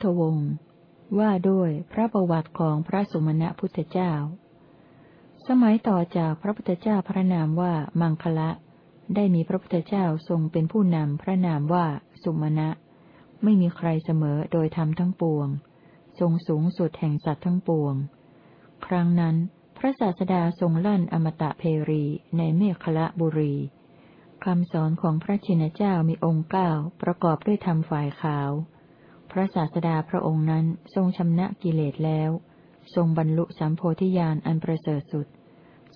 ทธวงศ์ว่าด้วยพระประวัติของพระสุมาณพุทธเจ้า สมัยต่อจากพระพุทธเจ้าพระนามว่ามังคละ ได้มีพระพุทธเจ้าทรงเป็นผู้นำพระนามว่าสุมาณะ ไม่มีใครเสมอโดยธรรมทั้งปวง ทรงสูงสุดแห่งสัตว์ทั้งปวง ครั้งนั้น พระศาสดาทรงลั่นอมตะเพรีในเมฆละบุรีคำสอนของพระชินเจ้ามีองค์เก้าประกอบด้วยธรรมฝ่ายขาว พระศาสดาพระองค์นั้นทรงชำนะกิเลสแล้ว ทรงบรรลุสัมโพธิญาณอันประเสริฐสุด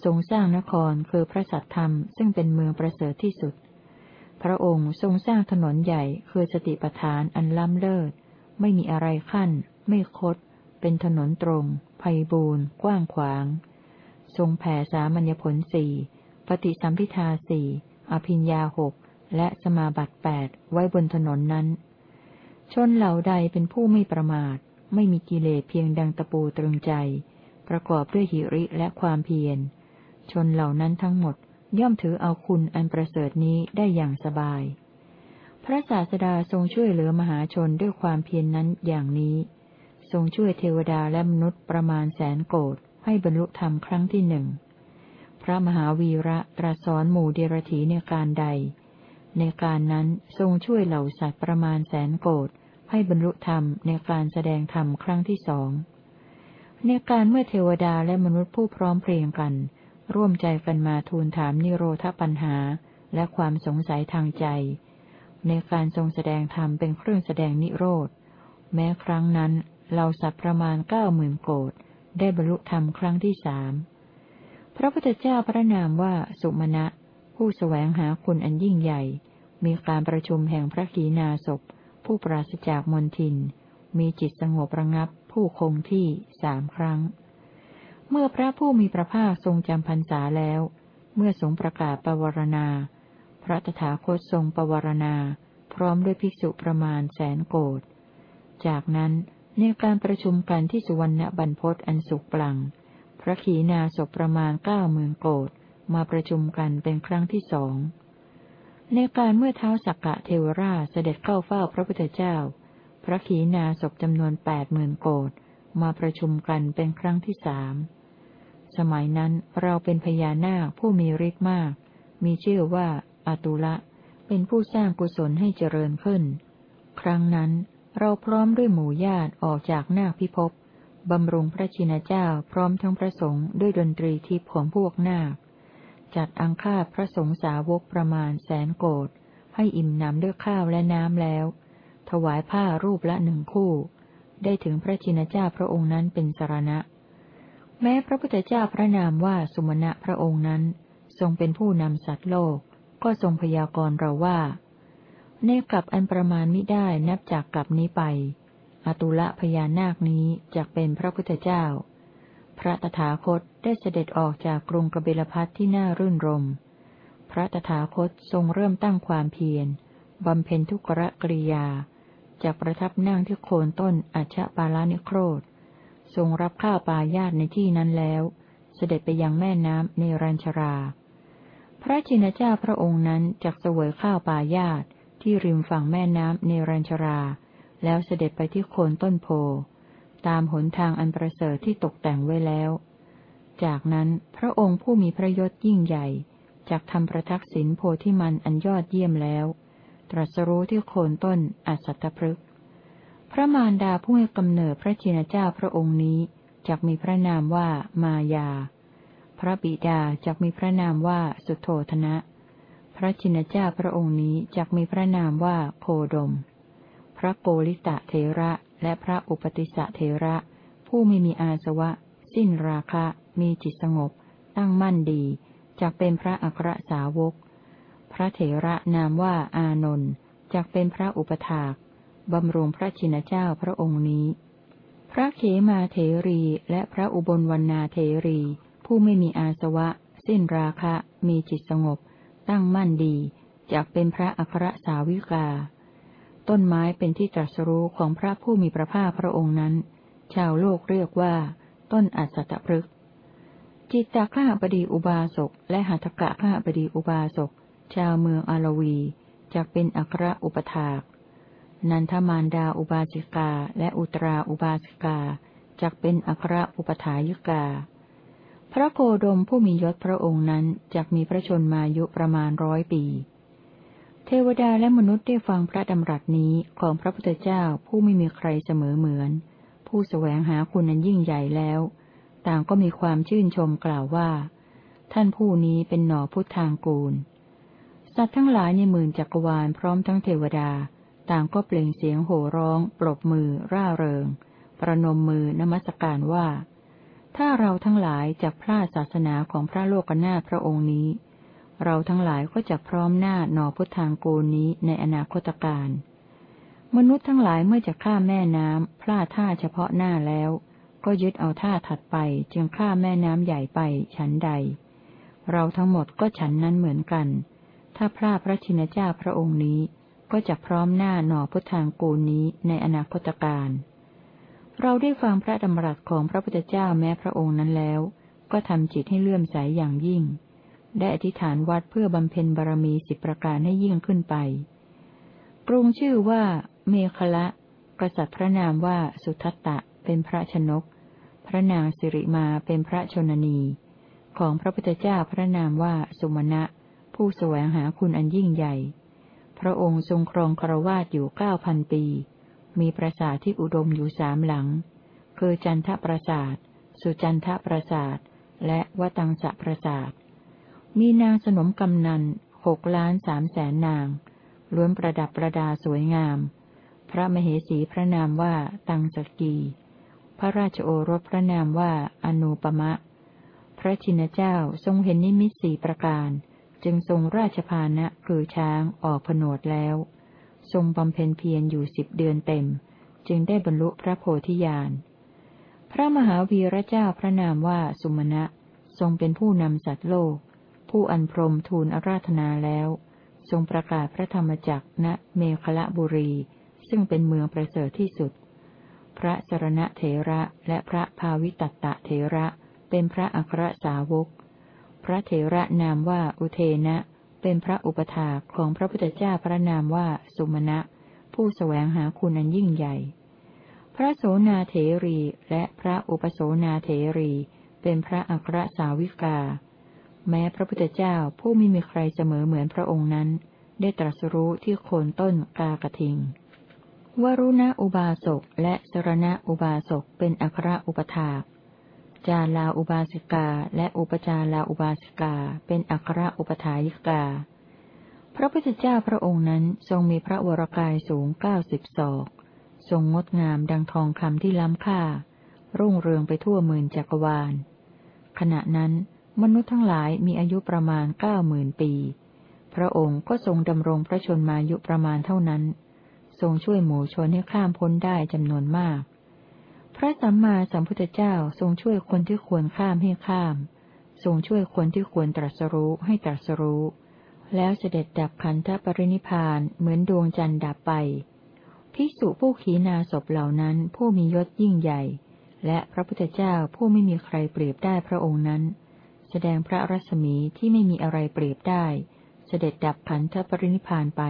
ทรงสร้างนครคือพระสัตธรรมซึ่งเป็นเมืองประเสริฐที่สุด พระองค์ทรงสร้างถนนใหญ่คือสติปัฏฐานอันล้ำเลิศ ไม่มีอะไรขั้น ไม่คด เป็นถนนตรงไพบูรณ์กว้างขวาง ทรงแผ่สามัญญผลสี่ปฏิสัมพิทาสี่อภิญญาหกและสมาบัติแปดไว้บนถนนนั้น ชนเหล่าใดเป็นผู้ไม่ประมาท ไม่มีกิเลสเพียงดังตะปูตรึงใจ ประกอบด้วยหิริและความเพียร ชนเหล่านั้นทั้งหมดย่อมถือเอาคุณอันประเสริฐนี้ได้อย่างสบาย พระศาสดาทรงช่วยเหลือมหาชนด้วยความเพียรนนั้นอย่างนี้ ทรงช่วยเทวดาและมนุษย์ประมาณแสนโกดให้บรรลุธรรมครั้งที่หนึ่ง พระมหาวีระตรัสสอนหมู่เดรธีในการใด ในการนั้นทรงช่วยเหล่าสัตว์ประมาณแสนโกด ให้บรรลุธรรมในการแสดงธรรมครั้งที่สอง ในการเมื่อเทวดาและมนุษย์ผู้พร้อมเพรียงกัน ร่วมใจกันมาทูลถามนิโรธปัญหาและความสงสัยทางใจ ในการทรงแสดงธรรมเป็นเครื่องแสดงนิโรธ แม้ครั้งนั้นเราสัตว์ประมาณเก้าหมื่นโกดได้บรรลุธรรมครั้งที่สามพระพุทธเจ้าพระนามว่าสุมาณะผู้สแสวงหาคุณอันยิ่งใหญ่ มีการประชุมแห่งพระขีณาสพ ผู้ปราศจากมนทิน มีจิตสงบระงับ ผู้คงที่สามครั้ง เมื่อพระผู้มีพระภาคทรงจำพรรษาแล้ว เมื่อทรงประกาศปวารณา พระตถาคตทรงปวารณา พร้อมด้วยภิกษุประมาณแสนโกดจากนั้นในการประชุมกันที่สุวรรณบรรพศอันสุกปลัง พระขีณาสพประมาณเก้าหมื่นโกดมาประชุมกันเป็นครั้งที่สอง ในการเมื่อเท้าสักกะเทวราชเสด็จเข้าเฝ้าพระพุทธเจ้า พระขีณาสพจำนวนแปดหมื่นโกดมาประชุมกันเป็นครั้งที่สามสมัยนั้นเราเป็นพญานาคผู้มีฤทธิ์มาก มีชื่อว่าอาตุละ เป็นผู้สร้างกุศลให้เจริญขึ้น ครั้งนั้นเราพร้อมด้วยหมู่ญาติออกจากนาคพิภพบำรุงพระชินเจ้าพร้อมทั้งพระสงฆ์ด้วยดนตรีทิพย์ของพวกนาค จัดอังคาพระสงฆ์สาวกประมาณแสนโกดให้อิ่มหนำด้วยข้าวและน้ำแล้ว ถวายผ้ารูปละหนึ่งคู่ ได้ถึงพระชินเจ้าพระองค์นั้นเป็นสารณะ แม้พระพุทธเจ้าพระนามว่าสุมาณะพระองค์นั้น ทรงเป็นผู้นำสัตว์โลก ก็ทรงพยากรณ์เราว่า ในกลับอันประมาณมิได้นับจากกลับนี้ไป อตุละพญานาคนี้จะเป็นพระพุทธเจ้า ระตถาคตได้เสด็จออกจากกรุงกบิลพัทที่น่ารื่นรม พระตถาคตทรงเริ่มตั้งความเพียรบำเพ็ญทุกรกริยา จากประทับนั่งที่โคนต้นอัชปาลานิโครธ ทรงรับข้าวปลายาตในที่นั้นแล้ว เสด็จไปยังแม่น้ำเนรัญชรา พระชินเจ้าพระองค์นั้นจักเสวยข้าวปลายาตที่ริมฝั่งแม่น้ำเนรัญชรา แล้วเสด็จไปที่โคนต้นโพ ตามหนทางอันประเสริฐที่ตกแต่งไว้แล้ว จากนั้นพระองค์ผู้มีพระยศยิ่งใหญ่จากทำประทักษิณโพธิมันอันยอดเยี่ยมแล้ว ตรัสรู้ที่โคนต้นอัสัตพฤกพระมารดาผู้ให้กำเนิดพระชินเจ้าพระองค์นี้จักมีพระนามว่ามายา พระบิดาจักมีพระนามว่าสุโธธนะ พระชินเจ้าพระองค์นี้จักมีพระนามว่าโคดม พระโกริตะเทระ และพระอุปติสะเทระ ผู้ไม่มีอาสวะ สิ้นราคะ มีจิตสงบ ตั้งมั่นดีจักเป็นพระอัครสาวก พระเถระนามว่าอานนท์จักเป็นพระอุปถากบำรุงพระชินเจ้าพระองค์นี้ พระเขมาเถรีและพระอุบลวรรณาเถรี ผู้ไม่มีอาสวะ สิ้นราคะ มีจิตสงบ ตั้งมั่นดีจักเป็นพระอัครสาวิกา ต้นไม้เป็นที่ตรัสรู้ของพระผู้มีพระภาคพระองค์นั้น ชาวโลกเรียกว่า ต้นอัศตพฤกษ์จิตตาข้าบดีอุบาสกและหัตถกะข้าบดีอุบาสก ชาวเมืองอารวีจะเป็นอัครอุปถาก นันทมารดาอุบาสิกาและอุตราอุบาสิกาจักเป็นอัครอุปถายิกา พระโคดมผู้มียศพระองค์นั้นจักมีพระชนมายุประมาณร้อยปี เทวดาและมนุษย์ได้ฟังพระดำรัสนี้ของพระพุทธเจ้าผู้ไม่มีใครเสมอเหมือน ผู้แสวงหาคุณนั้นยิ่งใหญ่แล้ว ต่างก็มีความชื่นชมกล่าวว่า ท่านผู้นี้เป็นหน่อพุทธางกูล สัตว์ทั้งหลายในหมื่นจักรวาลพร้อมทั้งเทวดา ต่างก็เปล่งเสียงโห่ร้อง ปรบมือ ร่าเริง ประนมมือนมัสการว่า ถ้าเราทั้งหลายจักพลาดศาสนาของพระโลกนาถพระองค์นี้ เราทั้งหลายก็จะพร้อมหน้าหน่อพุทธางกูลนี้ในอนาคตการมนุษย์ทั้งหลายเมื่อจะข้าแม่น้ำพลาดท่าเฉพาะหน้าแล้ว ก็ยึดเอาท่าถัดไปจึงข้าแม่น้ำใหญ่ไปฉันใด เราทั้งหมดก็ฉันนั้นเหมือนกัน ถ้าพลาดพระชินเจ้าพระองค์นี้ ก็จะพร้อมหน้าหน่อพุทธางกูลนี้ในอนาคตการเราได้ฟังพระดำรัสของพระพุทธเจ้าแม้พระองค์นั้นแล้ว ก็ทำจิตให้เลื่อมใสอย่างยิ่ง ได้อธิษฐานวัดเพื่อบำเพ็ญบารมีสิบประการให้ยิ่งขึ้นไปกรุงชื่อว่า เมขละ กษัตริย์พระนามว่าสุทัตตะ เป็นพระชนก พระนางสิริมาเป็นพระชนนี ของพระพุทธเจ้าพระนามว่าสุมาณะ ผู้แสวงหาคุณอันยิ่งใหญ่ พระองค์ทรงครองครวาสอยู่เก้าพันปี มีปราสาทที่อุดมอยู่สามหลัง คือจันทปราสาท สุจันทปราสาท และวตังสะปราสาท มีนางสนมกำนันหกล้านสามแสนนาง ล้วนประดับประดาสวยงาม พระมเหสีพระนามว่าตังสกี พระราชโอรสพระนามว่าอนุปมะ พระชินเจ้าทรงเห็นนิมิตสี่ประการ จึงทรงราชพานะคือช้างออกผนวดแล้ว ทรงบำเพ็ญเพียรอยู่สิบเดือนเต็ม จึงได้บรรลุพระโพธิญาณ พระมหาวีระเจ้าพระนามว่าสุมาณะ ทรงเป็นผู้นำสัตว์โลก ผู้อันพรมทูลอาราธนาแล้ว ทรงประกาศพระธรรมจักรณเมขละบุรี ซึ่งเป็นเมืองประเสริฐที่สุด พระสรณะเถระและพระภาวิตัตตะเถระเป็นพระอัครสาวก พระเถระนามว่าอุเทนะ เป็นพระอุปถาของพระพุทธเจ้าพระนามว่าสุมาณะ ผู้สแสวงหาคุณอันยิ่งใหญ่ พระโสนาเถรีและพระอุปโสนาเถรี เป็นพระอัครสาวิกา แม้พระพุทธเจ้าผู้ไม่มีใครเสมอเหมือนพระองค์นั้น ได้ตรัสรู้ที่โคนต้นกากระทิง วรุณะอุบาสกและสรณะอุบาสกเป็นอัครอุปถาจาลาอุบาสิกาและอุปจาลาอุบาสิกาเป็นอัครอุปถายิกา พระพุทธเจ้าพระองค์นั้นทรงมีพระวรกายสูงเก้าสิบศอกทรงงดงามดังทองคำที่ล้ำค่า รุ่งเรืองไปทั่วหมื่นจักรวาล ขณะนั้น มนุษย์ทั้งหลายมีอายุประมาณเก้าหมื่นปี พระองค์ก็ทรงดำรงพระชนมายุประมาณเท่านั้น ทรงช่วยหมู่ชนให้ข้ามพ้นได้จำนวนมาก พระสัมมาสัมพุทธเจ้าทรงช่วยคนที่ควรข้ามให้ข้าม ทรงช่วยคนที่ควรตรัสรู้ให้ตรัสรู้ แล้วเสด็จดับขันธปรินิพานเหมือนดวงจันทร์ดับไป ภิกษุผู้ขีณาศพเหล่านั้นผู้มียศยิ่งใหญ่ และพระพุทธเจ้าผู้ไม่มีใครเปรียบได้พระองค์นั้น แสดงพระรัศมีที่ไม่มีอะไรเปรียบได้ เสด็จดับขันธปรินิพานไป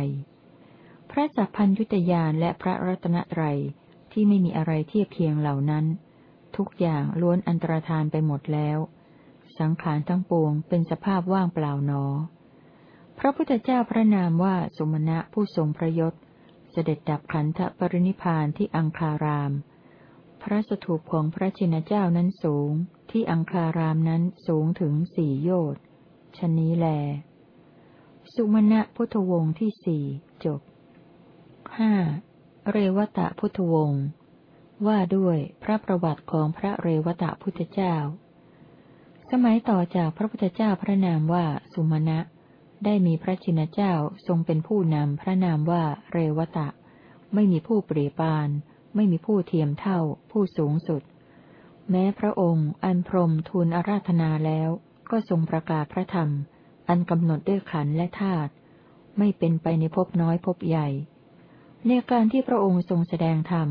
พระสัพพัญยุตยานและพระรัตนตรัยที่ไม่มีอะไรเทียบเคียงเหล่านั้น ทุกอย่างล้วนอันตรธานไปหมดแล้ว สังขารทั้งปวงเป็นสภาพว่างเปล่าหนอ พระพุทธเจ้าพระนามว่าสมณะผู้ทรงพระยศ เสด็จดับขันธปรินิพานที่อังคาราม พระสถูปของพระชินเจ้านั้นสูง ที่อังคารามนั้นสูงถึงสี่โยชน์ชนนี้แล สุมาณะพุทธวงศ์ที่สี่จบห้าเรวตะพุทธวงศ์ว่าด้วยพระประวัติของพระเรวตะพุทธเจ้า สมัยต่อจากพระพุทธเจ้าพระนามว่าสุมาณะได้มีพระชินเจ้าทรงเป็นผู้นำพระนามว่าเรวตะ ไม่มีผู้เปรียบาน ไม่มีผู้เทียมเท่า ผู้สูงสุด แม้พระองค์อันพรมทูลอาราธนาแล้วก็ทรงประกาศพระธรรม อันกำหนดด้วยขันและธาตุไม่เป็นไปในภพน้อยภพใหญ่ ในการที่พระองค์ทรงแสดงธรรม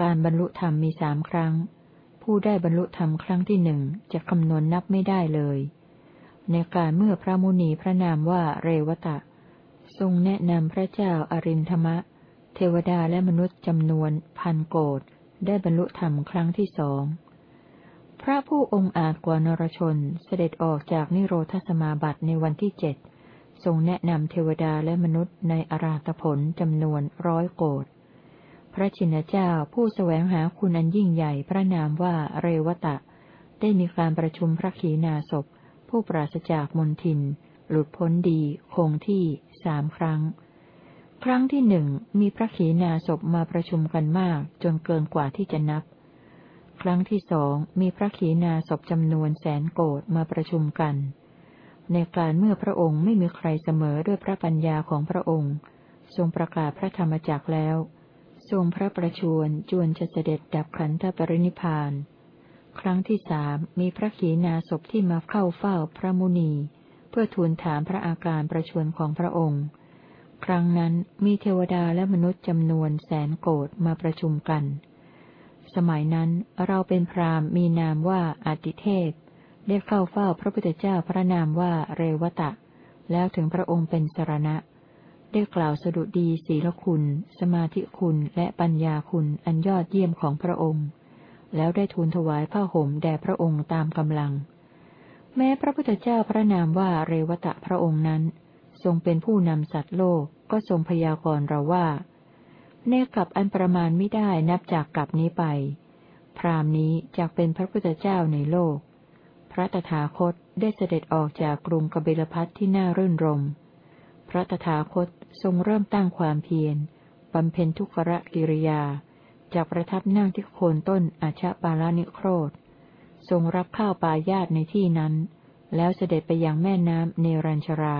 การบรรลุธรรมมีสามครั้ง ผู้ได้บรรลุธรรมครั้งที่หนึ่งจะคำนวณนับไม่ได้เลย ในการเมื่อพระมุนีพระนามว่าเรวตะ ทรงแนะนำพระเจ้าอารินธรรมะ เทวดาและมนุษย์จำนวนพันโกดได้บรรลุธรรมครั้งที่สอง พระผู้องค์อาจกว่านรชนเสด็จออกจากนิโรธสมาบัติในวันที่เจ็ดทรงแนะนำเทวดาและมนุษย์ในอาราตผลจำนวนร้อยโกดพระชินเจ้าผู้สแสวงหาคุณอันยิ่งใหญ่พระนามว่าเรวตะ ได้มีการประชุมพระขีณาสพ ผู้ปราศจากมนทิน หลุดพ้นดี คงที่สามครั้ง ครั้งที่หนึ่งมีพระขีณาสพมาประชุมกันมากจนเกินกว่าที่จะนับ ครั้งที่สองมีพระขีณาสพจำนวนแสนโกดมาประชุมกัน ในการเมื่อพระองค์ไม่มีใครเสมอด้วยพระปัญญาของพระองค์ ทรงประกาศพระธรรมจักแล้ว ทรงพระประชวรจวนจะเสด็จดับขันธปรินิพานครั้งที่สามมีพระขีณาสพที่มาเข้าเฝ้าพระมุนี เพื่อทูลถามพระอาการประชวรของพระองค์ ครั้งนั้นมีเทวดาและมนุษย์จำนวนแสนโกดมาประชุมกัน สมัยนั้นเราเป็นพรามมีนามว่าอาติเทพ ได้เข้าเฝ้าพระพุทธเจ้าพระนามว่าเรวตะ แล้วถึงพระองค์เป็นสรณะ ได้กล่าวสดุดีศีลคุณ สมาธิคุณและปัญญาคุณอันยอดเยี่ยมของพระองค์ แล้วได้ทูลถวายผ้าห่มแด่พระองค์ตามกำลัง แม้พระพุทธเจ้าพระนามว่าเรวตะพระองค์นั้น ทรงเป็นผู้นำสัตว์โลกก็ทรงพยากรณ์เราว่า ในกับอันประมาณไม่ได้นับจากกับนี้ไป พรามนี้จะเป็นพระพุทธเจ้าในโลก พระตถาคตได้เสด็จออกจากกรุงกบิลพัทที่น่ารื่นรม พระตถาคตทรงเริ่มตั้งความเพียรบำเพ็ญทุกขะกิริยา จากประทับนั่งที่โคนต้นอาชาปาลานิโครธ ทรงรับข้าวปลายาตในที่นั้น แล้วเสด็จไปยังแม่น้ำเนรัญชรา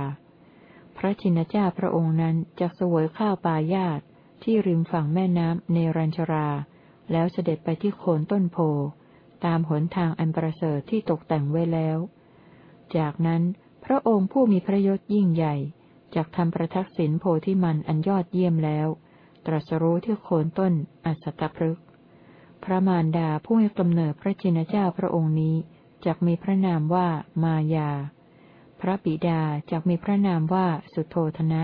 พระชินเจ้าพระองค์นั้นจะสวยข้าวปลายาต ที่ริมฝั่งแม่น้ำเนรัญชรา แล้วเสด็จไปที่โคนต้นโพ ตามหนทางอันประเสริฐที่ตกแต่งไว้แล้ว จากนั้นพระองค์ผู้มีพระยศยิ่งใหญ่จากทำประทักษิณโพธิมันอันยอดเยี่ยมแล้ว ตรัสรู้ที่โคนต้นอัสตพฤกพระมารดาผู้ให้กำเนิดพระจินเจ้าพระองค์นี้จักมีพระนามว่ามายา พระบิดาจักมีพระนามว่าสุโธธนะ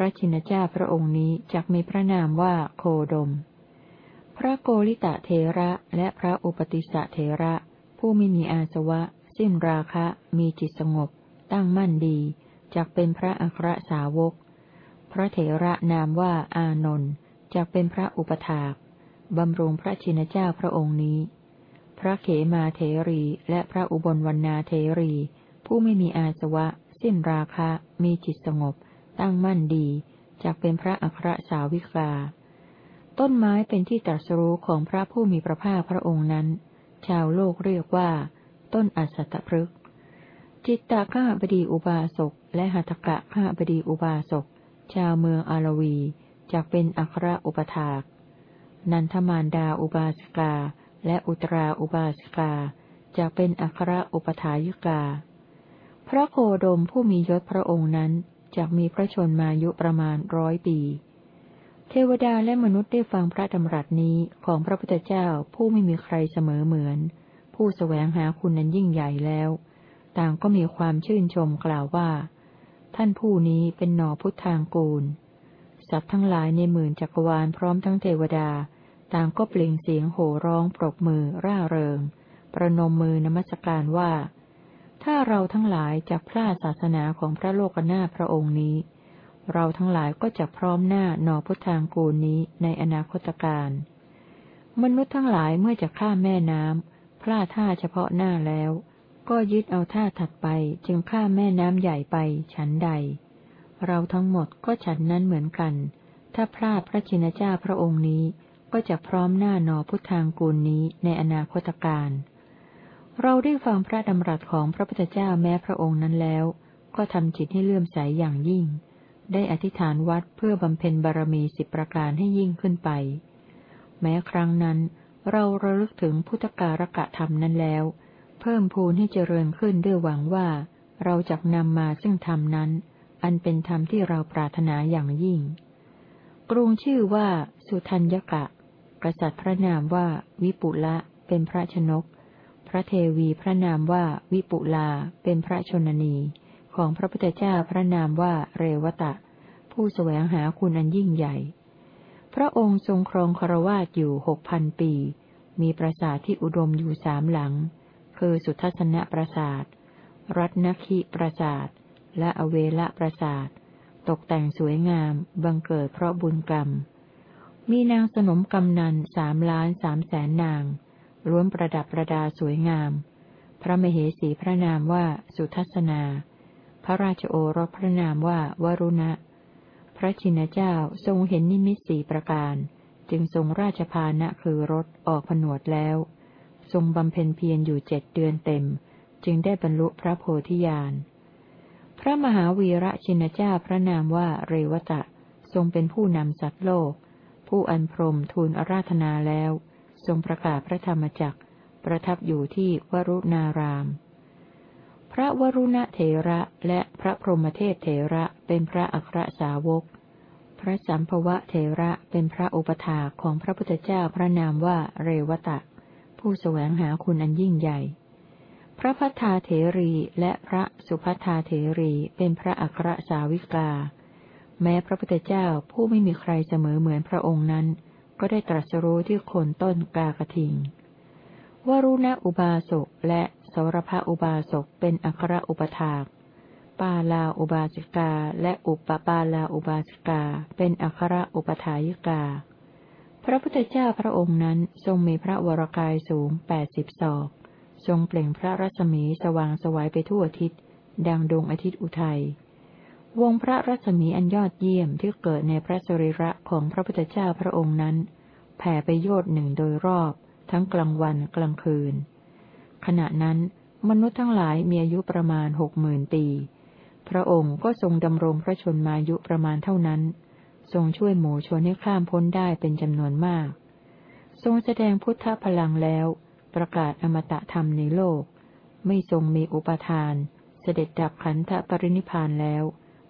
ระจินเจ้าพระองค์นี้จักมีพระนามว่าโคดม พระโกริตะเทระและพระอุปติสะเทระ ผู้ไม่มีอาสวะ สิ้นราคะ มีจิตสงบ ตั้งมั่นดีจักเป็นพระอัครสาวก พระเถระนามว่าอานนท์จักเป็นพระอุปถากบำรุงพระชินเจ้าพระองค์นี้ พระเขมาเถรีและพระอุบลวรรณาเถรี ผู้ไม่มีอาสวะ สิ้นราคะ มีจิตสงบ ตั้งมั่นดีจักเป็นพระอัครสาวิกา ต้นไม้เป็นที่ตรัสรู้ของพระผู้มีพระภาคพระองค์นั้น ชาวโลกเรียกว่า ต้นอัสตพฤกจิตตะข้าบดีอุบาสกและหัตกะข้าบดีอุบาสก ชาวเมืองอารวีจากเป็นอัครอุปถาก นันทมารดาอุบาสกา และอุตราอุบาสกาจากเป็นอัครอุปถายิกา พระโคดมผู้มียศพระองค์นั้น จากมีพระชนมายุประมาณร้อยปี เทวดาและมนุษย์ได้ฟังพระดำรัสนี้ของพระพุทธเจ้าผู้ไม่มีใครเสมอเหมือน ผู้สแสวงหาคุณนั้นยิ่งใหญ่แล้ว ต่างก็มีความชื่นชมกล่าวว่า ท่านผู้นี้เป็นหนอพุทธางกูล สัตว์ทั้งหลายในหมื่นจักรวาลพร้อมทั้งเทวดา ต่างก็เปล่งเสียงโห่ร้องปรบมือร่าเริง ประนมมือนมัสการว่า ถ้าเราทั้งหลายจะพลาดศาสนาของพระโลกนาพระองค์นี้ เราทั้งหลายก็จะพร้อมหน้าหนอพุทธางกูลนี้ในอนาคตการมนุษย์ทั้งหลายเมื่อจะข้ามแม่น้ำพลาดท่าเฉพาะหน้าแล้ว ก็ยึดเอาท่าถัดไปจึงข้ามแม่น้ำใหญ่ไปฉันใด เราทั้งหมดก็ฉันนั้นเหมือนกัน ถ้าพลาดพระชินเจ้าพระองค์นี้ก็จะพร้อมหน้าหนอพุทธางกูลนี้ในอนาคตการ เราได้ฟังพระดำรัสของพระพุทธเจ้าแม้พระองค์นั้นแล้ว ก็ทำจิตให้เลื่อมใสอย่างยิ่ง ได้อธิษฐานวัดเพื่อบำเพ็ญบารมีสิบประการให้ยิ่งขึ้นไป แม้ครั้งนั้น เราระลึกถึงพุทธการกะธรรมนั้นแล้ว เพิ่มพูนให้เจริญขึ้นด้วยหวังว่า เราจะนำมาซึ่งธรรมนั้น อันเป็นธรรมที่เราปรารถนาอย่างยิ่ง กรุงชื่อว่าสุทัญญกะ กษัตริย์พระนามว่าวิปุละเป็นพระชนก พระเทวีพระนามว่าวิปุลาเป็นพระชนนี ของพระพุทธเจ้าพระนามว่าเรวตะ ผู้แสวงหาคุณอันยิ่งใหญ่ พระองค์ทรงครองครวาสอยู่หกพันปี มีปราสาทที่อุดมอยู่สามหลัง คือสุทัศนปราสาท รัตนคิปราสาท และอเวละปราสาท ตกแต่งสวยงาม บังเกิดเพราะบุญกรรม มีนางสนมกำนันสามล้านสามแสนนาง ล้วนประดับประดาสวยงาม พระมเหสีพระนามว่าสุทัศนา พระราชโอรสพระนามว่าวรุณะ พระชินเจ้าทรงเห็นนิมิตสี่ประการ จึงทรงราชพานะคือรถออกผนวดแล้ว ทรงบำเพ็ญเพียรอยู่เจ็ดเดือนเต็ม จึงได้บรรลุพระโพธิญาณ พระมหาวีระชินเจ้าพระนามว่าเรวตะ ทรงเป็นผู้นำสัตว์โลก ผู้อันพรมทูลอาราธนาแล้ว ทรงประกาศพระธรรมจักร ประทับอยู่ที่วรุณาราม พระวรุณเถระและพระพรหมเทพเถระเป็นพระอัครสาวก พระสัมภวะเถระเป็นพระอุปถาของพระพุทธเจ้าพระนามว่าเรวตะ ผู้แสวงหาคุณอันยิ่งใหญ่ พระพัฒาเถรีและพระสุพัฒาเถรีเป็นพระอัครสาวิกา แม้พระพุทธเจ้าผู้ไม่มีใครเสมอเหมือนพระองค์นั้น ก็ได้ตรัสรู้ที่โคนต้นกากทิงวรุณอุบาสกและสรพอุบาสกเป็นอัครอุปถากปาลาอุบาสิกาและอุปปาลาอุบาสิกาเป็นอัครอุปถายิกา พระพุทธเจ้าพระองค์นั้นทรงมีพระวรกายสูงแปดสิบศอกทรงเปล่งพระรัศมีสว่างสวัยไปทั่วทิศดังดวงอาทิตย์อุทัย วงพระรัศมีอันยอดเยี่ยมที่เกิดในพระสรีระของพระพุทธเจ้าพระองค์นั้น แผ่ไปโยดหนึ่งโดยรอบ ทั้งกลางวันกลางคืน ขณะนั้นมนุษย์ทั้งหลายมีอายุประมาณหกหมื่นปี พระองค์ก็ทรงดำรงพระชนมายุประมาณเท่านั้น ทรงช่วยหมู่ชนให้ข้ามพ้นได้เป็นจำนวนมาก ทรงแสดงพุทธพลังแล้ว ประกาศอมตะธรรมในโลก ไม่ทรงมีอุปทาน เสด็จดับขันธปรินิพานแล้ว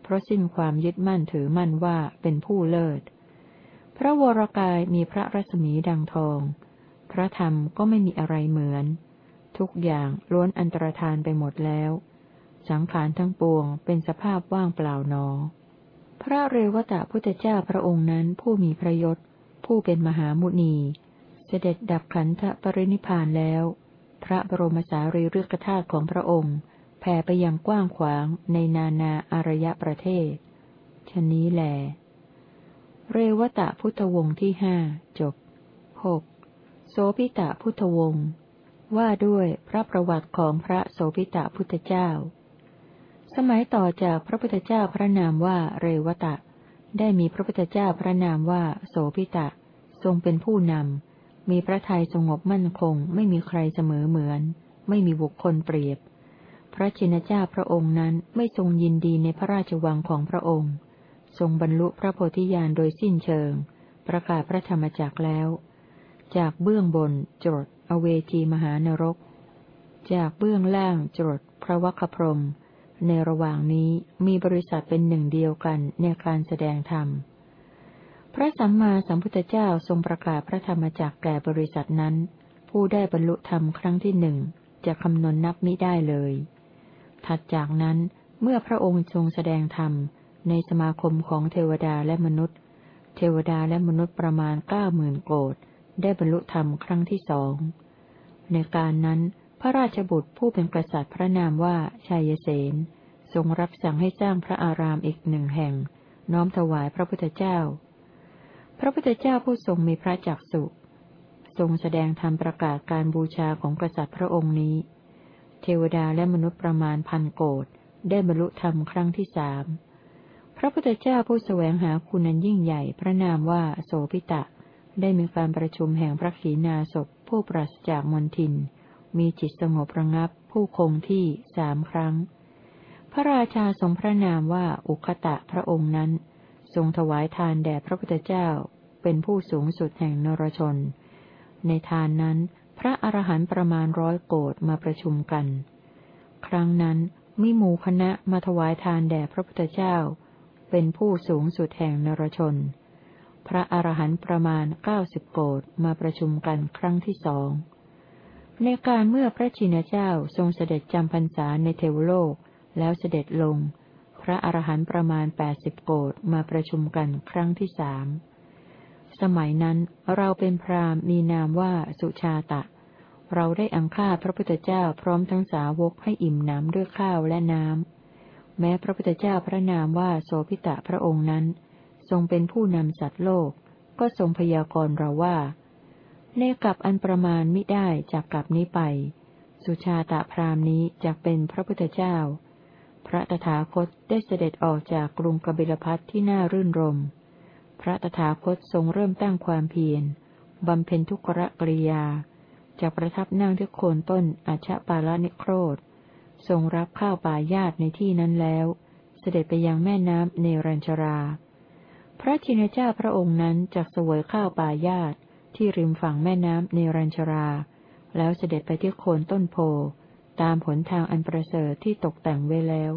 เพราะสิ้นความยึดมั่นถือมั่นว่าเป็นผู้เลิศ พระวรกายมีพระรัศมีดังทอง พระธรรมก็ไม่มีอะไรเหมือน ทุกอย่างล้วนอันตรธานไปหมดแล้ว สังขารทั้งปวงเป็นสภาพว่างเปล่าหนอ พระเรวตะพุทธเจ้าพระองค์นั้นผู้มีพระยศ ผู้เป็นมหามุนี เสด็จดับขันธปรินิพานแล้ว พระบรมสารีริกธาตุของพระองค์ ผ่ไปยังกว้างขวางในนานาอารยประเทศ ชนนี้แหลเรวตะพุทธวงศ์ที่ห้าจบหกโสพิตะพุทธวงศ์ว่าด้วยพระประวัติของพระโสพิตะพุทธเจ้า สมัยต่อจากพระพุทธเจ้าพระนามว่าเรวตะ ได้มีพระพุทธเจ้าพระนามว่าโสพิตะ ทรงเป็นผู้นำมีพระทัยสงบมั่นคง ไม่มีใครเสมอเหมือน ไม่มีบุคคลเปรียบ ระชินเจ้าพระองค์นั้นไม่ทรงยินดีในพระราชวังของพระองค์ ทรงบรรลุพระโพธิญาณโดยสิ้นเชิง ประกาศพระธรรมจักแล้ว จากเบื้องบนจรดอเวจีมหานรก จากเบื้องล่างจรดพระวัคพรมในระหว่างนี้มีบริษัทเป็นหนึ่งเดียวกันในการแสดงธรรม พระสัมมาสัมพุทธเจ้าทรงประกาศพระธรรมจักแก่บริษัทนั้น ผู้ได้บรรลุธรรมครั้งที่หนึ่งจะคำนวณนับมิได้เลย ถัดจากนั้นเมื่อพระองค์ทรงแสดงธรรม ในสมาคมของเทวดาและมนุษย์ เทวดาและมนุษย์ประมาณเก้าหมื่นโกดได้บรรลุธรรมครั้งที่สอง ในการนั้นพระราชบุตรผู้เป็นกษัตริย์พระนามว่าชายเสนทรงรับสั่งให้สร้างพระอารามอีกหนึ่งแห่ง น้อมถวายพระพุทธเจ้า พระพุทธเจ้าผู้ทรงมีพระจักสุทรงแสดงธรรมประกาศการบูชาของกษัตริย์พระองค์นี้ เทวดาและมนุษย์ประมาณพันโกดได้บรรลุธรรมครั้งที่สามพระพุทธเจ้าผู้แสวงหาคุณนันยิ่งใหญ่พระนามว่าโสพิตะ ได้มีการประชุมแห่งพระขีณาสพผู้ปราศจากมนทิน มีจิตสงบระงับ ผู้คงที่สามครั้ง พระราชาทรงพระนามว่าอุคตะพระองค์นั้น ทรงถวายทานแด่พระพุทธเจ้าเป็นผู้สูงสุดแห่งนรชน ในทานนั้น พระอรหันต์ประมาณร้อยโกดมาประชุมกัน ครั้งนั้นมีหมูคณะมาถวายทานแด่พระพุทธเจ้า เป็นผู้สูงสุดแห่งนรชน พระอรหันต์ประมาณเก้าสิบโกดมาประชุมกันครั้งที่สองในการเมื่อพระชินเจ้าทรงเสด็จจำพรรษาในเทวโลกแล้วเสด็จลง พระอรหันต์ประมาณแปดสิบโกดมาประชุมกันครั้งที่สาม สมัยนั้นเราเป็นพราหมณ์มีนามว่าสุชาตะ เราได้อังฆ่าพระพุทธเจ้าพร้อมทั้งสาวกให้อิ่มหนำด้วยข้าวและน้ำ แม้พระพุทธเจ้าพระนามว่าโสพิตะพระองค์นั้น ทรงเป็นผู้นำสัตว์โลก ก็ทรงพยากรณ์เราว่า ในกลับอันประมาณมิได้จากกลับนี้ไป สุชาตะพราหมณ์นี้จะเป็นพระพุทธเจ้า พระตถาคตได้เสด็จออกจากกรุงกบิลพัทที่น่ารื่นรม พระตถาคตทรงเริ่มตั้งความเพียรบำเพ็ญทุกขกริยาจากประทับนั่งที่โคนต้นอาชปาลนิโครธ ทรงรับข้าวป่ายาตในที่นั้นแล้ว เสด็จไปยังแม่น้ำเนรัญชรา พระชินเจ้าพระองค์นั้นจักสวยข้าวป่ายาตที่ริมฝั่งแม่น้ำเนรัญชรา แล้วเสด็จไปที่โคนต้นโพ ตามผลทางอันประเสริฐที่ตกแต่งไว้แล้ว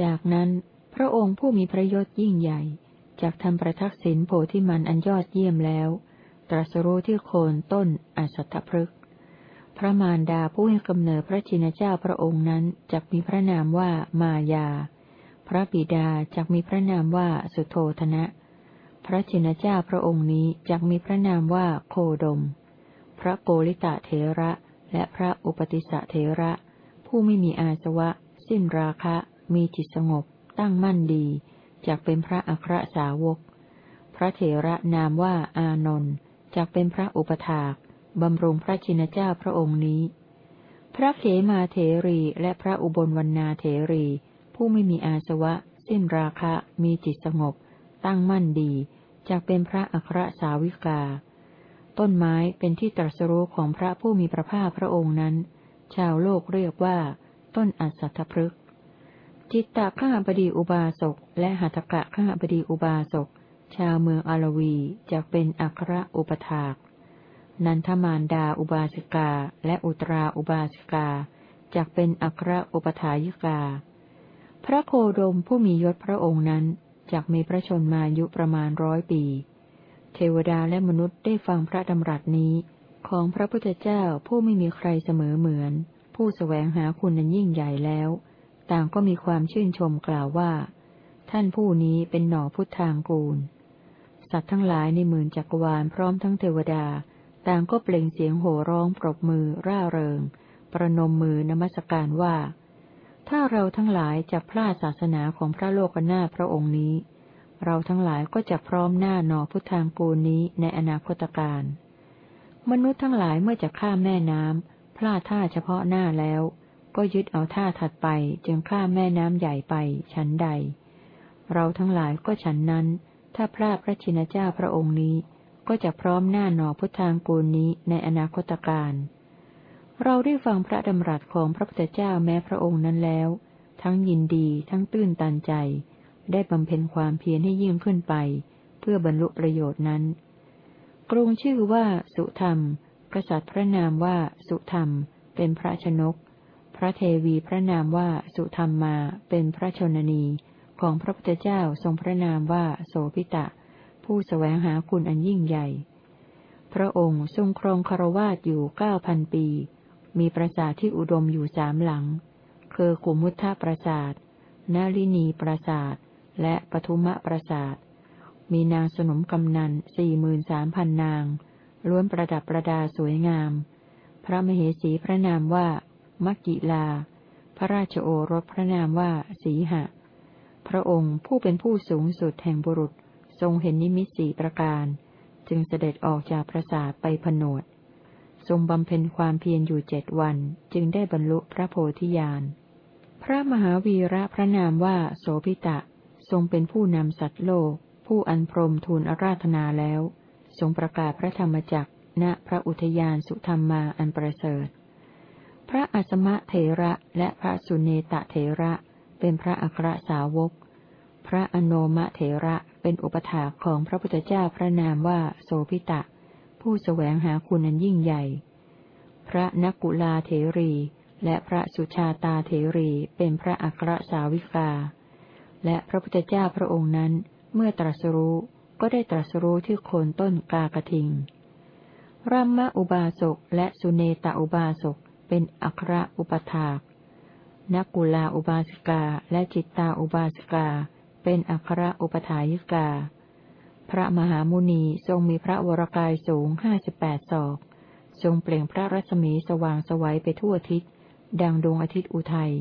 จากนั้นพระองค์ผู้มีพระยศยิ่งใหญ่ จากทำประทักษิณโพธิมันอันยอดเยี่ยมแล้ว ตรัสรู้ที่โคนต้นอสัตถพฤกษ์พระมารดาผู้ให้กำเนิดพระชินเจ้าพระองค์นั้นจักมีพระนามว่ามายา พระบิดาจักมีพระนามว่าสุโธธนะ พระชินเจ้าพระองค์นี้จักมีพระนามว่าโคดม พระโกริตะเถระและพระอุปติสะเถระ ผู้ไม่มีอาสวะ สิ้นราคะ มีจิตสงบ ตั้งมั่นดี จักเป็นพระอัครสาวก พระเถระนามว่าอานนท์จักเป็นพระอุปถากบำรุงพระชินเจ้าพระองค์นี้ พระเขมาเถรีและพระอุบลวรรณาเถรี ผู้ไม่มีอาสวะ สิ้นราคะ มีจิตสงบ ตั้งมั่นดีจากเป็นพระอัครสาวิกา ต้นไม้เป็นที่ตรัสรู้ของพระผู้มีพระภาคพระองค์นั้น ชาวโลกเรียกว่า ต้นอัศทพฤกษ์ จิตตะข้าบดีอุบาสก และหัตถะข้าบดีอุบาสก ชาวเมืองอารวีจะเป็นอัครอุปถาก นันทมารดาอุบาสิกา และอุตราอุบาสิกาจะเป็นอัครอุปถายิกา พระโคดมผู้มียศพระองค์นั้นจากมีพระชนมายุประมาณร้อยปี เทวดาและมนุษย์ได้ฟังพระดำรัสนี้ ของพระพุทธเจ้าผู้ไม่มีใครเสมอเหมือน ผู้สแสวงหาคุณนั้นยิ่งใหญ่แล้ว ต่างก็มีความชื่นชมกล่าวว่า ท่านผู้นี้เป็นหน่อพุทธางกูล สัตว์ทั้งหลายในหมื่นจักรวาลพร้อมทั้งเทวดา ต่างก็เปล่งเสียงโห่ร้องปรบมือร่าเริง ประนมมือนมัสการว่า ถ้าเราทั้งหลายจะพลาดศาสนาของพระโลกนาพระองค์นี้ เราทั้งหลายก็จะพร้อมหน้าหนอพุทธางกูลนี้ในอนาคตการมนุษย์ทั้งหลายเมื่อจะข้ามแม่น้ำพลาดท่าเฉพาะหน้าแล้ว ก็ยึดเอาท่าถัดไปจึงข้ามแม่น้ำใหญ่ไป ฉันใด เราทั้งหลายก็ฉันนั้น ถ้าพลาดพระชินเจ้าพระองค์นี้ ก็จะพร้อมหน้าหนอพุทธางกูลนี้ในอนาคตการเราได้ฟังพระดำรัสของพระพุทธเจ้าแม้พระองค์นั้นแล้ว ทั้งยินดีทั้งตื้นตันใจ ได้บำเพ็ญความเพียรให้ยิ่งขึ้นไป เพื่อบรรลุประโยชน์นั้น กรุงชื่อว่าสุธรรม กษัตริย์พระนามว่าสุธรรม เป็นพระชนก พระเทวีพระนามว่าสุธรรมมาเป็นพระชนนีของพระพุทธเจ้าทรงพระนามว่าโสพิตะ ผู้สแสวงหาคุณอันยิ่งใหญ่ พระองค์ทรงครองคารวาสอยู่เก้าพันปี มีปราสาทที่อุดมอยู่สามหลัง คือกุมุทธปราสาทนาลินีปราสาท และปทุมะปราสาท มีนางสนมกำนันสี่หมื่นสามพันนาง ล้วนประดับประดาสวยงาม พระมเหสีพระนามว่า มกกิลา พระราชโอรสพระนามว่าสีหะ พระองค์ผู้เป็นผู้สูงสุดแห่งบุรุษทรงเห็นนิมิตสีประการ จึงเสด็จออกจากปราสาทไปผนวด ทรงบำเพ็ญความเพียรอยู่เจ็ดวันจึงได้บรรลุพระโพธิญาณ พระมหาวีระพระนามว่าโสพิตะ ทรงเป็นผู้นำสัตว์โลก ผู้อันพรมทูลอาราธนาแล้ว ทรงประกาศพระธรรมจักรณพระอุทยานสุธรรมมาอันประเสริฐ พระอัสมะเถระและพระสุเนตะเถระ เป็นพระอัครสาวก พระอโนมะเถระเป็นอุปถาของพระพุทธเจ้าพระนามว่าโสพิตะ ผู้แสวงหาคุณอันยิ่งใหญ่ พระนักกุลาเถรี และพระสุชาตาเถรีเป็นพระอัครสาวิกา และพระพุทธเจ้าพระองค์นั้น เมื่อตรัสรู้ก็ได้ตรัสรู้ที่โคนต้นกากระทิงรัมมะอุบาสกและสุเนตอุบาสก เป็นอัครอุปถากนักกุลาอุบาสิกาและจิตตาอุบาสิกา เป็นอัครอุปถายิกาพพระมหามุนีทรงมีพระวรกายสูงห้าสิบแปดศอก ทรงเปล่งพระรัศมีสว่างสวัยไปทั่วทิศ ดังดวงอาทิตย์อุทัย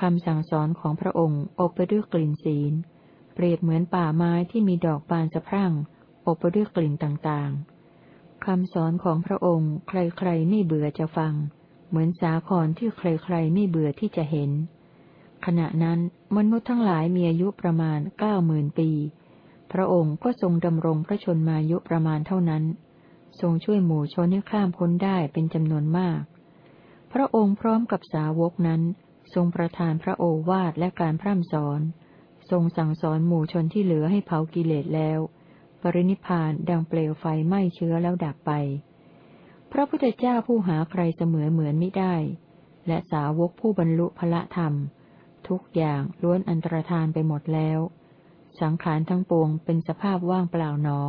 คำสั่งสอนของพระองค์อบไปด้วยกลิ่นศีล เปรียบเหมือนป่าไม้ที่มีดอกบานสะพรั่ง อบไปด้วยกลิ่นต่างๆคำสอนของพระองค์ใครๆไม่เบื่อจะฟัง เหมือนสาครที่ใครๆไม่เบื่อที่จะเห็น ขณะนั้นมนุษย์ทั้งหลายมีอายุประมาณเก้าหมื่นปี พระองค์ก็ทรงดำรงพระชนมายุประมาณเท่านั้น ทรงช่วยหมู่ชนให้ข้ามพ้นได้เป็นจำนวนมาก พระองค์พร้อมกับสาวกนั้น ทรงประทานพระโอวาทและการพร่ำสอน ทรงสั่งสอนหมู่ชนที่เหลือให้เผากิเลสแล้ว ปรินิพานดังเปลวไฟไหม้เชื้อแล้วดับไป พระพุทธเจ้าผู้หาใครเสมอเหมือนไม่ได้ และสาวกผู้บรรลุพระธรรม ทุกอย่างล้วนอันตรธานไปหมดแล้ว สังขารทั้งปวงเป็นสภาพว่างเปล่าหนอ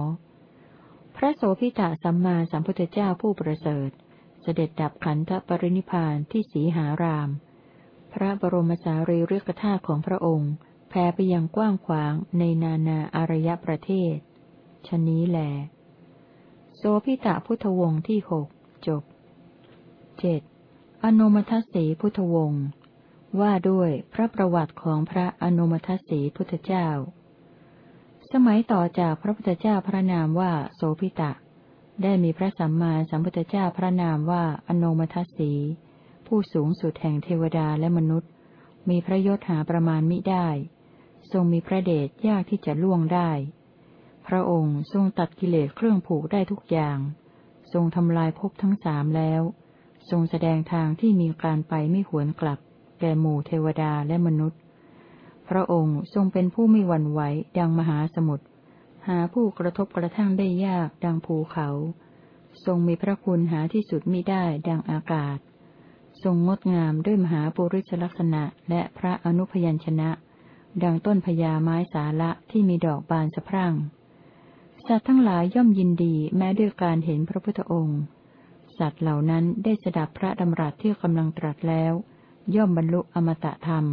พระโสพิตาสัมมาสัมพุทธเจ้าผู้ประเสริฐ เสด็จดับขันธปรินิพานที่สีหาราม พระบรมสารีริกธาตุของพระองค์แผ่ไปยังกว้างขวางในนานาอารยประเทศชนี้แหละ โสพิตะพุทธวงศ์ที่หกจบเจ็ดอนุมัตสีพุทธวงศ์ว่าด้วยพระประวัติของพระอนุมัตสีพุทธเจ้า สมัยต่อจากพระพุทธเจ้าพระนามว่าโสพิตะ ได้มีพระสัมมาสัมพุทธเจ้าพระนามว่าอนุมัตสี ผู้สูงสุดแห่งเทวดาและมนุษย์ มีพระยศหาประมาณมิได้ ทรงมีพระเดชยากที่จะล่วงได้ พระองค์ทรงตัดกิเลสเครื่องผูกได้ทุกอย่าง ทรงทำลายภพทั้งสามแล้ว ทรงแสดงทางที่มีการไปไม่หวนกลับ แก่หมู่เทวดาและมนุษย์ พระองค์ทรงเป็นผู้ไม่หวั่นไหวดังมหาสมุทร หาผู้กระทบกระทั่งได้ยากดังภูเขา ทรงมีพระคุณหาที่สุดมิได้ดังอากาศ ทรงงดงามด้วยมหาปุริสลักษณะและพระอนุพยัญชนะ ดังต้นพญาไม้สาละที่มีดอกบานสะพรั่ง สัตว์ทั้งหลายย่อมยินดีแม้ด้วยการเห็นพระพุทธองค์ สัตว์เหล่านั้นได้สดับพระดำรัสที่กำลังตรัสแล้ว ย่อมบรรลุอมตะธรรม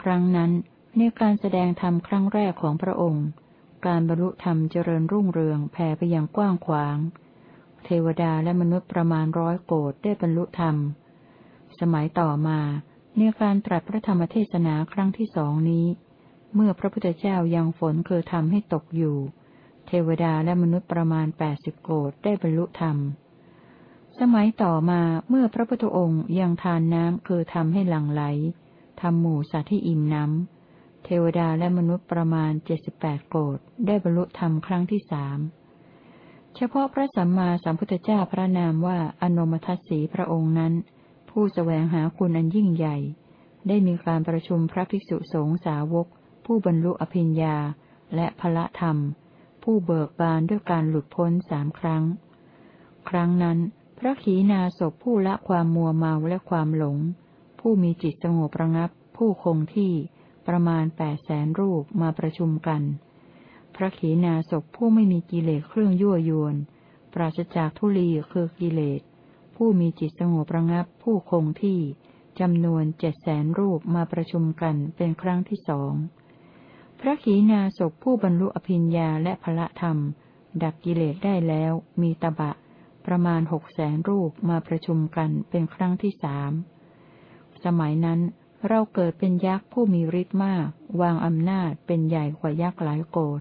ครั้งนั้นในการแสดงธรรมครั้งแรกของพระองค์ การบรรลุธรรมเจริญรุ่งเรืองแผ่ไปอยังกว้างขวาง เทวดาและมนุษย์ประมาณร้อยโกดได้บรรลุธรรม สมัยต่อมาในการตรัสพระธรรมเทศนาครั้งที่สองนี้ เมื่อพระพุทธเจ้ายังฝนเคยทำให้ตกอยู่ เทวดาและมนุษย์ประมาณแปดสิบโกดได้บรรลุธรรม สมัยต่อมาเมื่อพระพุทธองค์ยังทานน้ำคือทำให้หลั่งไหลทำหมู่สัตว์ที่อิ่มน้ำ เทวดาและมนุษย์ประมาณเจ็ดสิบแปดโกดได้บรรลุธรรมครั้งที่สามเฉพาะพระสัมมาสัมพุทธเจ้าพระนามว่าอนมทัศสีพระองค์นั้น ผู้สแสวงหาคุณอันยิ่งใหญ่ ได้มีการประชุมพระภิกษุสงฆ์สาวก ผู้บรรลุอภิญญาและพละธรรม ผู้เบิกบานด้วยการหลุดพ้นสามครั้ง ครั้งนั้น พระขีณาสพผู้ละความมัวเมาและความหลง ผู้มีจิตสงบระงับ ผู้คงที่ประมาณแปดแสนรูปมาประชุมกัน พระขีณาสพผู้ไม่มีกิเลสเครื่องยั่วยวน ปราศจากทุลีคือกิเลส ผู้มีจิตสงบระงับ ผู้คงที่จำนวนเจ็ดแสนรูปมาประชุมกันเป็นครั้งที่สอง พระขีณาสพผู้บรรลุอภิญญาและพละธรรม ดับกิเลสได้แล้ว มีตบะ ประมาณหกแสนรูปมาประชุมกันเป็นครั้งที่สามสมัยนั้นเราเกิดเป็นยักษ์ผู้มีฤทธิ์มาก วางอำนาจเป็นใหญ่กว่ายักษ์หลายโกด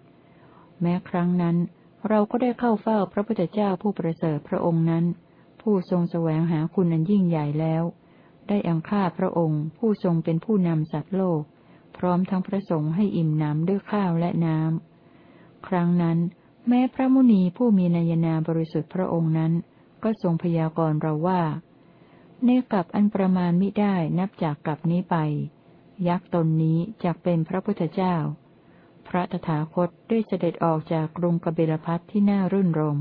แม้ครั้งนั้น เราก็ได้เข้าเฝ้าพระพุทธเจ้าผู้ประเสริฐพระองค์นั้น ผู้ทรงแสวงหาคุณอันยิ่งใหญ่แล้ว ได้อังค่าพระองค์ผู้ทรงเป็นผู้นำสัตว์โลก พร้อมทั้งพระสงฆ์ให้อิ่มน้ำด้วยข้าวและน้ำ ครั้งนั้น แม้พระมุนีผู้มีนายนาบริสุทธิ์พระองค์นั้น ก็ทรงพยากรณ์เราว่า ในกับอันประมาณมิได้นับจากกับนี้ไป ยักษ์ตนนี้จะเป็นพระพุทธเจ้า พระตถาคตได้เสด็จออกจากกรุงกบิลพัทที่น่ารื่นรม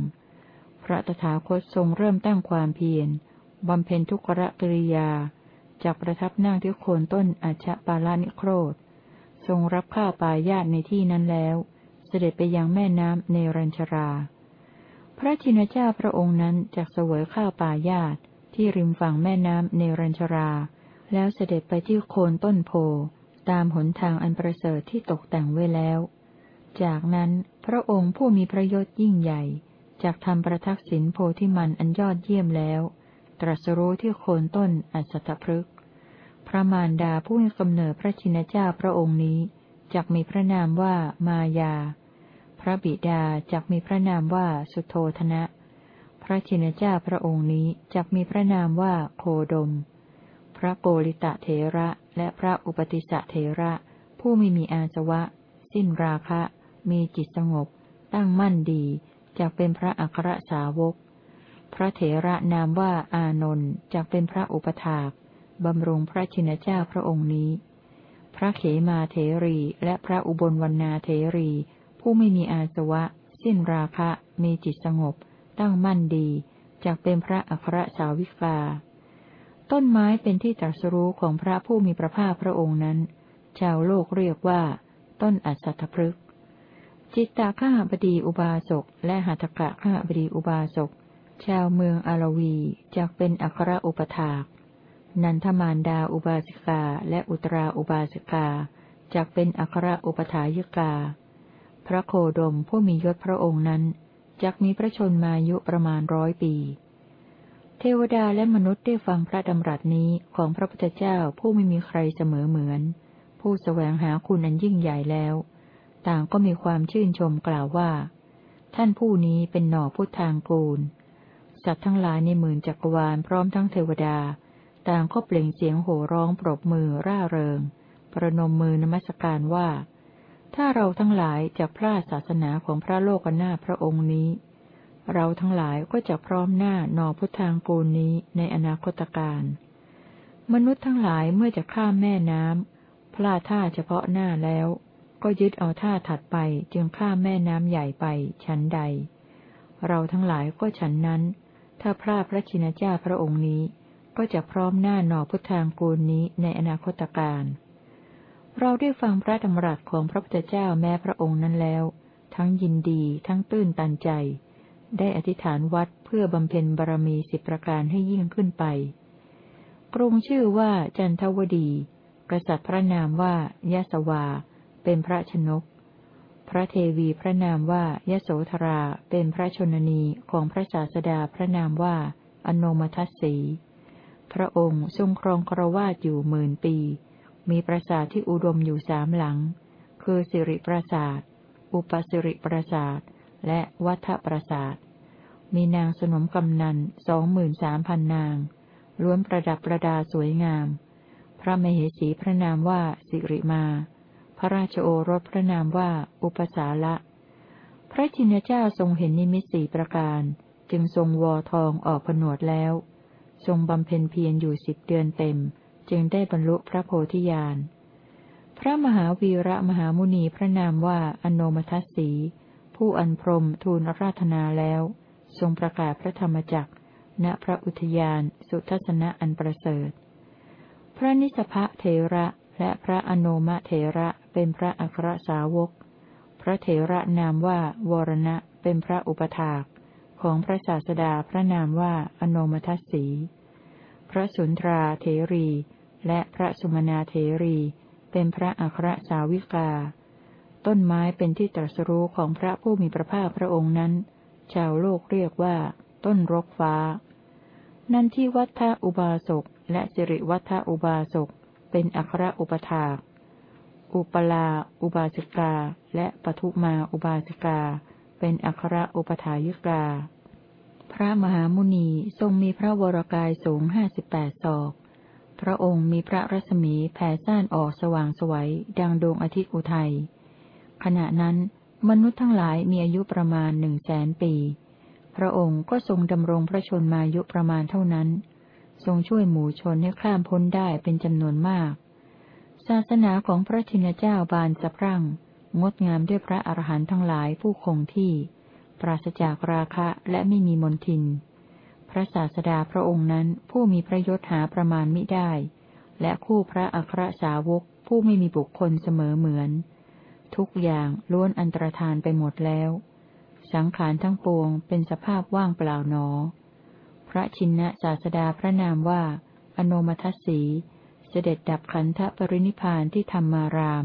พระตถาคตทรงเริ่มตั้งความเพียรบำเพ็ญทุกขะกิริยาจากประทับนั่งที่โคนต้นอัชปาลานิโครธ ทรงรับข้าวปายาตในที่นั้นแล้ว เสด็จไปยังแม่น้ำเนรัญชรา พระชินเจ้าพระองค์นั้นจากเสวยข้าวปายาตที่ริมฝั่งแม่น้ำเนรัญชรา แล้วเสด็จไปที่โคนต้นโพตามหนทางอันประเสริฐที่ตกแต่งไว้แล้ว จากนั้นพระองค์ผู้มีพระยศยิ่งใหญ่จากทำประทักษิณโพธิมันอันยอดเยี่ยมแล้ว ตรัสรู้ที่โคนต้นอัศตพฤกษ พระมารดาผู้มีกำเนิดพระชินเจ้าพระองค์นี้จักมีพระนามว่ามายา พระบิดาจักมีพระนามว่าสุโธธนะ พระชินเจ้าพระองค์นี้จักมีพระนามว่าโคดม พระโกริตะเถระและพระอุปติสะเถระ ผู้ไม่มีอาสวะ สิ้นราคะ มีจิตสงบ ตั้งมั่นดีจากเป็นพระอัครสาวก พระเถระนามว่าอานนท์จากเป็นพระอุปถาก บำรุงพระชินเจ้าพระองค์นี้ พระเขมาเถรีและพระอุบลวรรณาเถรี ผู้ไม่มีอาสวะ สิ้นราคะ มีจิตสงบ ตั้งมั่นดีจากเป็นพระอัครสาวิกา ต้นไม้เป็นที่ตรัสรู้ของพระผู้มีพระภาคพระองค์นั้น ชาวโลกเรียกว่า ต้นอัศทพฤกษ์จิตตาข้าบดีอุบาสกและหัตถกะข้าบดีอุบาสกชาวเมืองอารวีจากเป็นอัครอุปถาก นันทมารดาอุบาสิกาและอุตราอุบาสิกาจากเป็นอัครอุปถายิกา พระโคดมผู้มียศพระองค์นั้นจากมีพระชนมายุประมาณร้อยปี เทวดาและมนุษย์ได้ฟังพระดำรัสนี้ของพระพุทธเจ้าผู้ไม่มีใครเสมอเหมือน ผู้สแสวงหาคุณอันยิ่งใหญ่แล้ว ต่างก็มีความชื่นชมกล่าวว่า ท่านผู้นี้เป็นหน่อพุทธางกูลสัตว์ทั้งหลายในหมื่นจักรวาลพร้อมทั้งเทวดา ต่างก็เปล่งเสียงโห่ร้องปรบมือร่าเริง ประนมมือนมัสการว่า ถ้าเราทั้งหลายจะพลาดศาสนาของพระโลกนาพระองค์นี้ เราทั้งหลายก็จะพร้อมหน้าหน่อพุทธางกูลนี้ในอนาคตการมนุษย์ทั้งหลายเมื่อจะข้ามแม่น้ำพลาดท่าเฉพาะหน้าแล้ว ก็ยึดเอาท่าถัดไปจึงข้ามแม่น้ำใหญ่ไปชั้นใด เราทั้งหลายก็ฉันนั้น ถ้าพระพระชินเจ้าพระองค์นี้ ก็จะพร้อมหน้าหน่อพุทธางกูลนี้ในอนาคตการเราได้ฟังพระดำรัสของพระพุทธเจ้าแม้พระองค์นั้นแล้ว ทั้งยินดีทั้งตื้นตันใจ ได้อธิษฐานวัดเพื่อบำเพ็ญบารมีสิบประการให้ยิ่งขึ้นไป กรุงชื่อว่าจันทวดี กษัตริย์พระนามว่ายะสวา เป็นพระชนก พระเทวีพระนามว่ายโสธราเป็นพระชนนีของพระศาสดาพระนามว่า อนมทัศสี พระองค์ทรงครองครวาสอยู่หมื่นปี มีปราสาทที่อุดมอยู่สามหลัง คือสิริปราสาท อุปสิริปราสาท และวัฏปราสาท มีนางสนมกำนันสองหมื่นสามพันนาง ล้วนประดับประดาสวยงาม พระมเหสีพระนามว่าสิริมา พระราชโอรสพระนามว่าอุปสาละ พระชินเจ้าทรงเห็นนิมิตสี่ประการ จึงทรงวอทองออกผนวดแล้ว ทรงบำเพ็ญเพียรอยู่สิบเดือนเต็ม จึงได้บรรลุพระโพธิญาณ พระมหาวีระมหามุนีพระนามว่าอโนมทัศสี ผู้อันพรมทูลราธนาแล้ว ทรงประกาศพระธรรมจักรณพระอุทยานสุทัศนะอันประเสริฐ พระนิสพะเทระและพระอโนมะเถระเป็นพระอัครสาวก พระเถระนามว่าวรณะเป็นพระอุปถาก ของพระศาสดาพระนามว่าอนมทัศสี พระสุนทราเถรี และพระสุมนาเถรี เป็นพระอัครสาวิกา ต้นไม้เป็นที่ตรัสรู้ของพระผู้มีพระภาคพระองค์นั้น ชาวโลกเรียกว่า ต้นรกฟ้า นั่นทิวัฒอุบาสกและสิริวัฒอุบาสกเป็นอัครอุปถากอุปลา อุบาสิกา และปทุมาอุบาสิกา เป็นอัครอุปถายิกา พระมหามุนีทรงมีพระวรกายสูงห้าสิบแปดศอก พระองค์มีพระรัศมีแผ่ซ่านออกสว่างสวัยดังดวงอาทิตย์อุทัย ขณะนั้นมนุษย์ทั้งหลายมีอายุประมาณหนึ่งแสนปี พระองค์ก็ทรงดำรงพระชนมายุประมาณเท่านั้น ทรงช่วยหมู่ชนให้ข้ามพ้นได้เป็นจำนวนมาก ศาสนาของพระชินเจ้าบานสะพรั่ง งดงามด้วยพระอรหันต์ทั้งหลายผู้คงที่ ปราศจากราคะและไม่มีมนทิน พระศาสดาพระองค์นั้นผู้มีพระยศหาประมาณมิได้ และคู่พระอัครสาวกผู้ไม่มีบุคคลเสมอเหมือน ทุกอย่างล้วนอันตรธานไปหมดแล้ว สังขารทั้งปวงเป็นสภาพว่างเปล่าหนอ พระชินนะศาสดาพระนามว่า อโนมทัศสี เสด็จดับขันธปรินิพานที่ธรรมาราม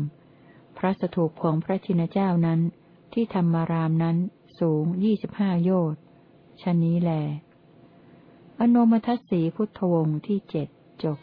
พระสถูปของพระชินเจ้านั้นที่ธรรมารามนั้น สูงยี่สิบห้าโยชน์ชนนี้แลอนมทัศสีพุทธวงศ์ที่เจ็ดจบ